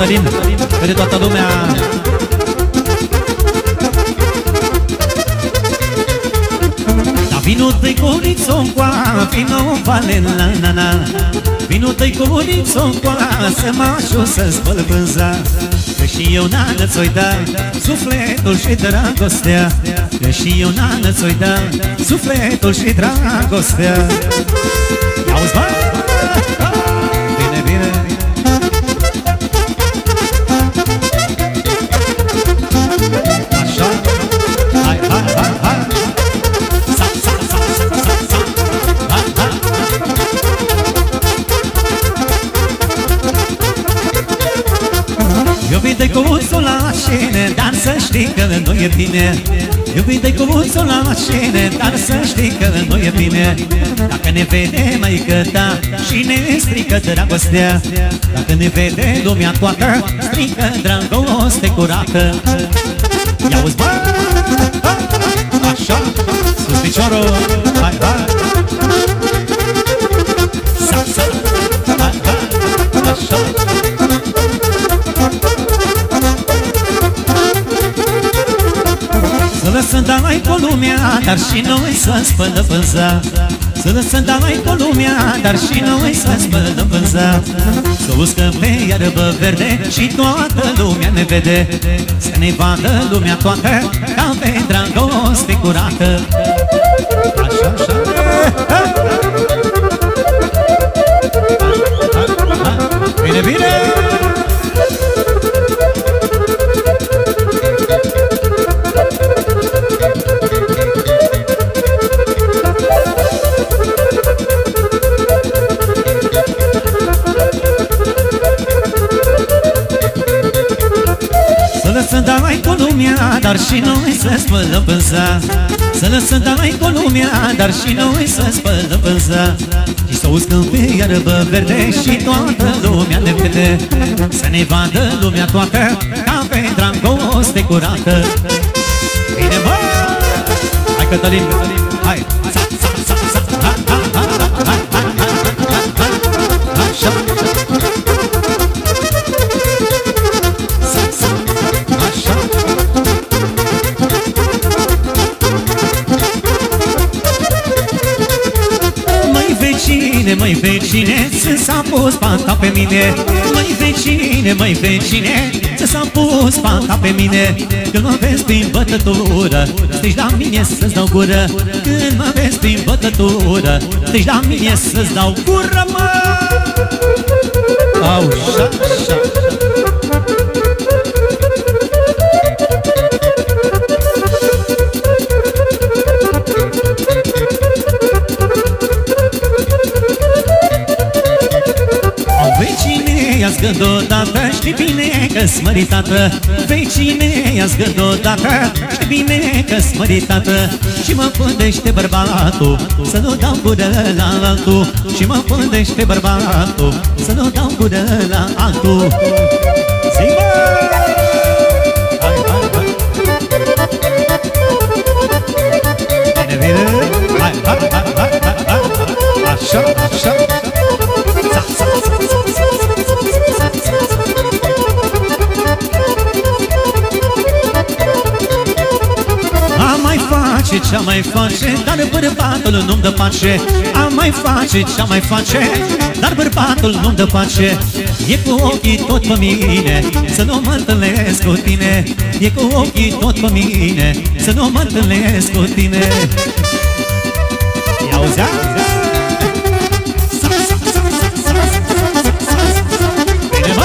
Cătălin Pentru toată lumea. Da vino tăi corițo coa Vino vale la na na. Vino tăi corițo coa Să mă ajut să spăl vânza Că și eu nană ți-o da Sufletul și dragostea. Că și eu nană ți-o da Sufletul și dragostea. Ia-uzi, bă! Știi că nu e bine. Iubite cu uțul la mașină Dar să știi că nu e bine. Dacă ne vede măică ta Și ne strică dragostea. Dacă ne vede lumea toată Strică dragoste curată. Ia uzi bă! Așa, sus piciorul Hai, hai! Sa, sa, hai, hai! Așa lăsăm dai cu lumea, dar și noi să spălăm pânza Să lăsăm dai cu lumea, dar și noi să spălăm pânza Să uscăm pe iarbă verde și toată lumea ne vede. Să ne vadă lumea toată ca pe dragoste curată. Așa, așa. Bine, bine! Lăsăm dai cu lumea, dar și noi să spălăm pânza Să lăsăm dai cu lumea, dar și noi să spălăm pânza Și să uscăm pe iarbă verde și toată lumea ne vede Să ne vadă lumea toată ca pe dragoste curată Bine, bă! Hai, Cătălin, hai! Măi vecine, ți s-a pus panta pe mine. Măi vecine, măi vecine, ți s-a pus panta pe mine. Când mă vezi prin bătătură, strigi la mine să-ți dau gură. Când mă vezi prin bătătură, strigi la mine să-ți dau gură, mă. Au, șa, șa Știi bine că-s măritată Vecine, ia-ți gând odată Știi bine că-s măritată Și mă pândește bărbatul Să nu dau gură la altul Și mă pândește bărbatul Să nu dau gură la altul Zi, mă! Hai, hai, hai! Bine, bine! Hai, hai, hai, hai, hai, hai! Așa, așa! Sa, sa, sa, sa, sa, sa, face, ce mai face Dar bărbatul nu-mi dă pace am mai face, ce mai face Dar bărbatul nu-mi dă pace E cu ochii tot pe mine Să nu mă întâlnesc cu tine E cu ochii tot pe mine Să nu mă întâlnesc cu tine Ia auzea? Bine, mă!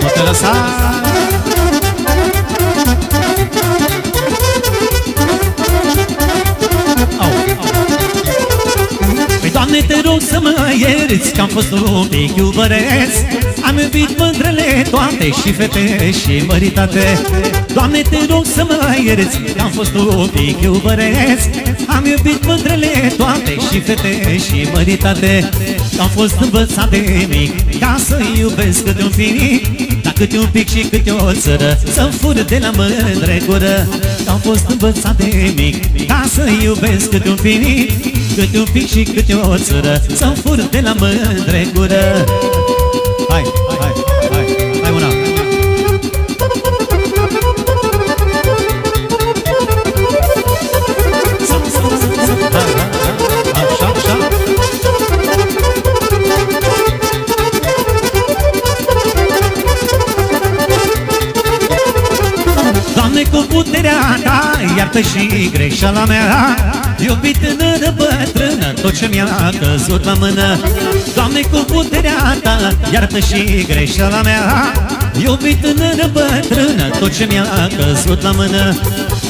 Nu te lăsa! Ierți Că am fost un pic iubăreț? Am iubit mândrele toate Și fete și măritate. Doamne, te rog să mă ierți Că am fost un pic iubăreț. Am iubit mândrele toate Și fete și măritate Am fost învățat de mic Ca să iubesc câte un pic Dar câte un pic și câte o țără Să-mi fur de la mândre gură Am fost învățat de mic Ca să iubesc câte un pic Câte un pic și câte o țără Să-mi fur de la mândre gură Hai, hai, hai, hai una puterea Ta Iartă și greșeala mea. Iubit tânără bătrână Tot ce mi-a căzut la mână. Doamne, cu puterea Ta Iartă și greșeala mea. Iubit tânără bătrână Tot ce mi-a căzut la mână.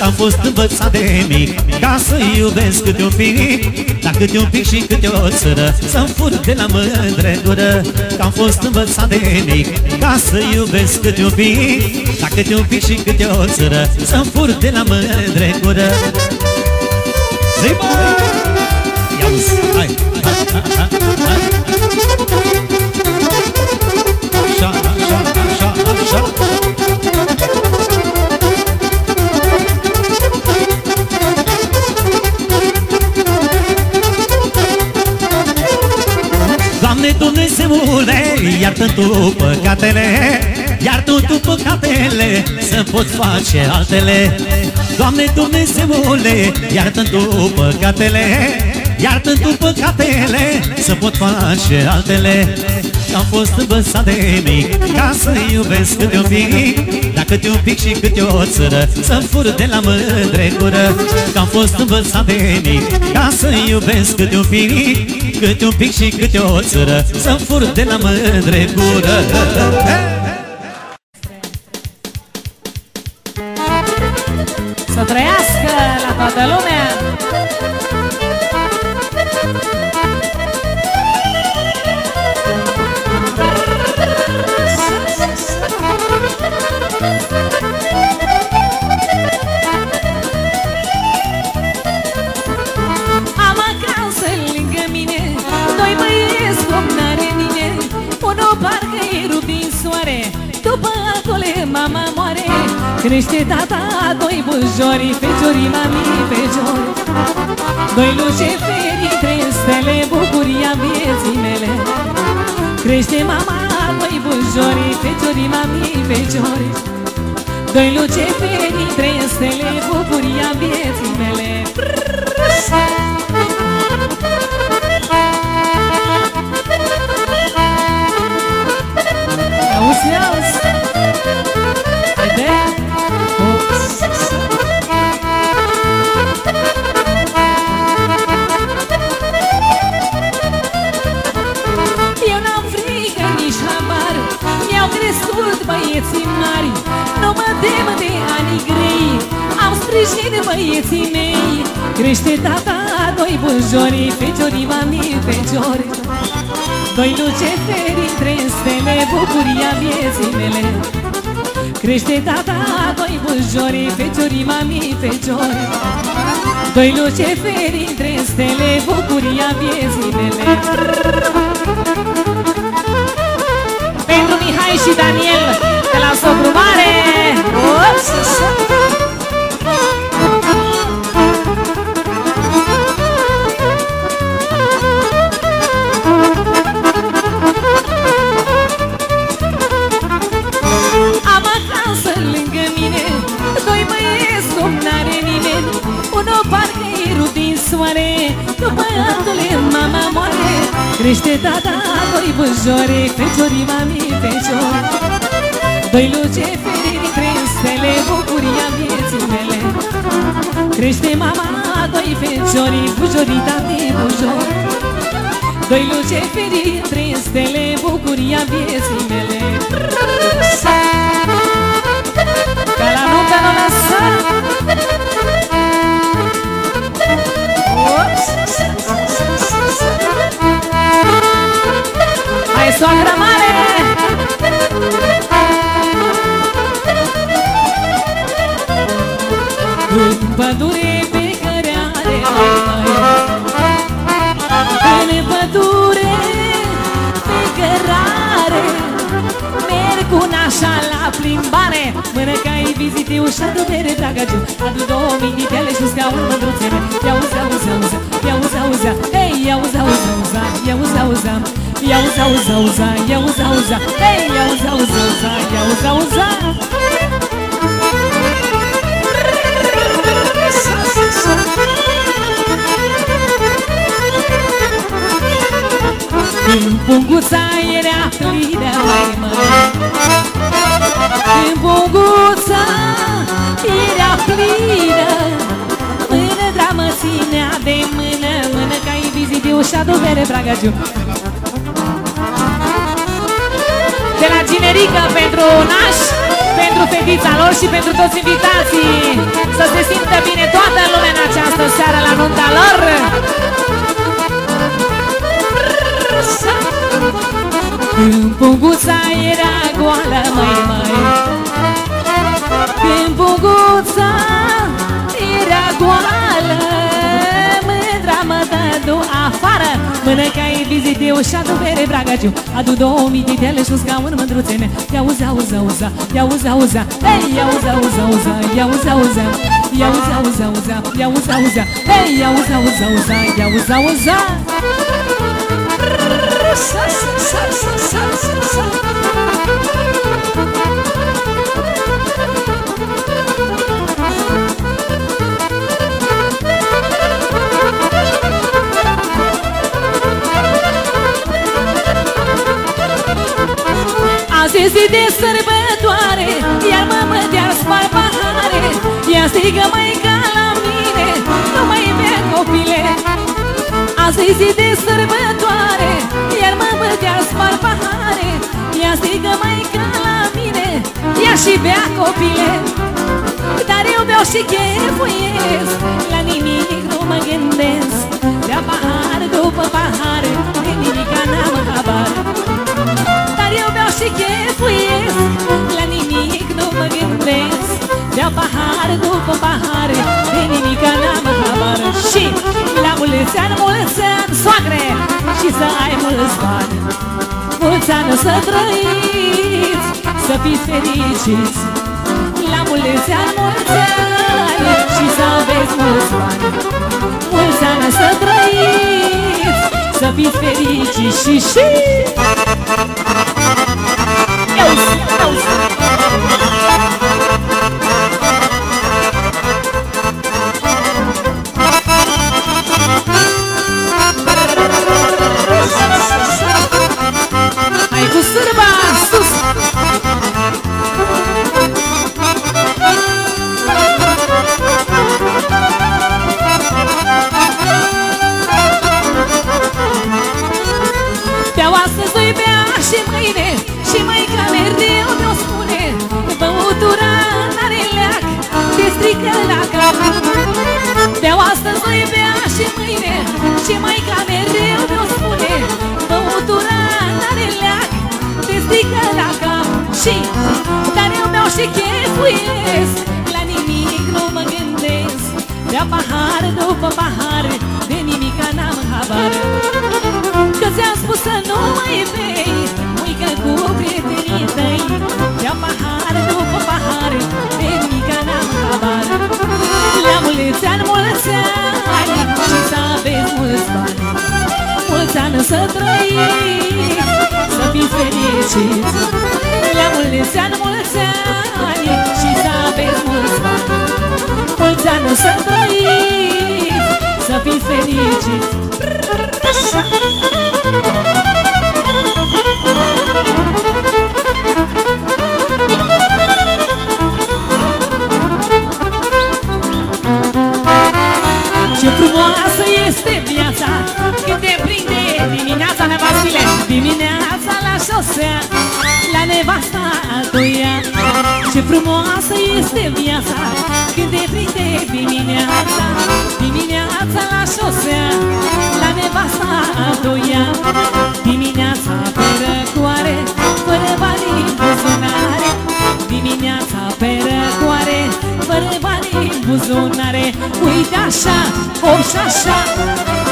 Am fost învățat de mic Ca să iubesc câte un pic. Dar câte un pic și câte o țără Să-mi fur de la mândre gură Am fost învățat de mic Ca să iubesc câte un pic Dar câte un pic și câte o țără Să-mi fur de la mândre gură Zi, bă! Ia uzi, hai, hai, hai, hai, hai. Iartă Tu păcatele Iartă Tu păcatele, să pot face altele. Doamne Dumnezeule, iartă Tu păcatele Iartă Tu păcatele, să pot face altele. Am fost învățat de mic, ca să iubesc câte un pic Dar câte un pic și câte o țără, să fur de la mândre gură Că am fost învățat de mic, ca să iubesc câte un pic Câte un pic și câte o țără, să fur de la mândre gură Să Crește tata doi bujori Feciorii mami feciori. Doi luceferi Trei stele bucuria vieții mele. Crește mama doi bujori Feciorii mami feciori. Doi luceferi Trei stele bucuria vieții mele. Auzi, auzi Crește tata doi bujori Feciorii mami feciori. Doi luceferi, trei stele, bucuria vieții mele. Crește tata, doi bujori, feciorii mami, feciori. Doi luceferi, trei stele, bucuria vieții mele. Pentru Mihai și Daniel, de la Sopru Mare. Ups! Crește tata doi bujore Feciorii mami feciori. Doi luceferi Trei stele bucuria vieții mele. Crește mama doi feciori Bujorii tati bujori. Doi luceferi Trei stele bucuria vieții mele. Ca la nuca nu lasă soacră mare În pădure pe care are În pădure pe care are Merg cu nașa la plimbare Până ca ai vizite ușa de bere, dragă ce Adu două minitele și stea un mândruțele Ia uza, uza, uza, ia uza, uza Ei, ia uza, uza, uza, ia uza, uza, uza. Ia uza, uza, uza, ia uza, uza Hei, ia uza, uza, uza, ia uza, uza Când punguța era plină, mai măi Când punguța era plină Mână dramă ținea de mână Mână ca invizibil și adu bere De la Ginerică pentru naș pentru fetița lor și pentru toți invitații. Să se simtă bine toată lumea în această seară la nunta lor. Când punguța era goală, măi, măi. Când punguța era goală afară Mână ca ai vizitiu și adu bere bragagiu Adu două mititele și un scaun mândruțene. Ia uza, uza, uza, ia uza, uza. Hei, ia uza, uza, uza, ia uza, uza. Ia uza, uza, uza, ia uza, uza. Hei, ia uza, uza, uza, ia uza, uza. Sa, sa, sa, sa, sa, sa, sa. Azi e zi de sărbătoare Iar mă de-ar spar pahare Ea strigă mai ca la mine Nu mai bea copile. Azi e zi de sărbătoare Iar mă de-ar spar pahare Ea strigă mai ca la mine Ea și bea copile. Dar eu beau și chefuiesc La nimic nu mă gândesc Bea pahar după pahar De nimica n-am habar. dar eu beau și chefuiesc. La nimic nu mă gândesc. Beau pahar după pahar De nimica n-am habar. Și la mulți ani, mulți ani, soacre Și să ai mulți bani. Mulți ani să trăiți Să fiți fericiți. La mulți ani, mulți ani Și să aveți mulți bani. Mulți ani să trăiți Să fiți fericiți și și Hai frumoasă este viața Când te prinde dimineața. Dimineața la șosea La nevasta altuia Dimineața pe răcoare Fără bani în buzunare. Dimineața pe răcoare Fără bani în buzunare. Uite așa, hop și așa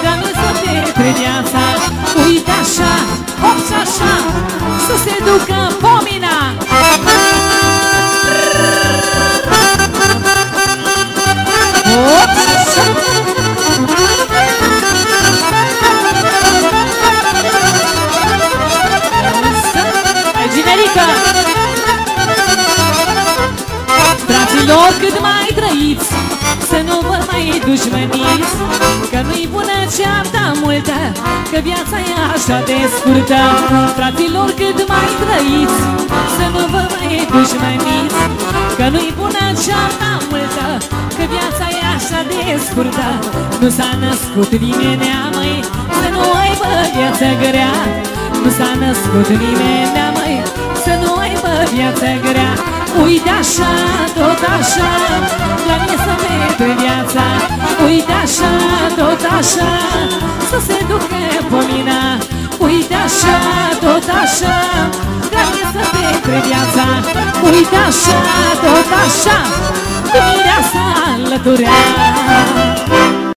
Doamne să petre viața Uite așa, hop și așa Să se ducă vă mai dușmăniți Că nu-i bună cearta multă Că viața e așa de scurtă. Fraților, cât mai trăiți Să nu vă mai dușmăniți Că nu-i bună cearta multă Că viața e așa de scurtă. Nu s-a născut nimeni, măi Să nu aibă viață grea. Nu s-a născut nimeni, măi Să nu aibă viață grea. Uite așa, tot așa La mine să merge viața. Uite așa, tot așa Să se ducă pomina Uite așa, tot așa La mine să merge viața. Uite așa, tot așa Cu mireasa alăturea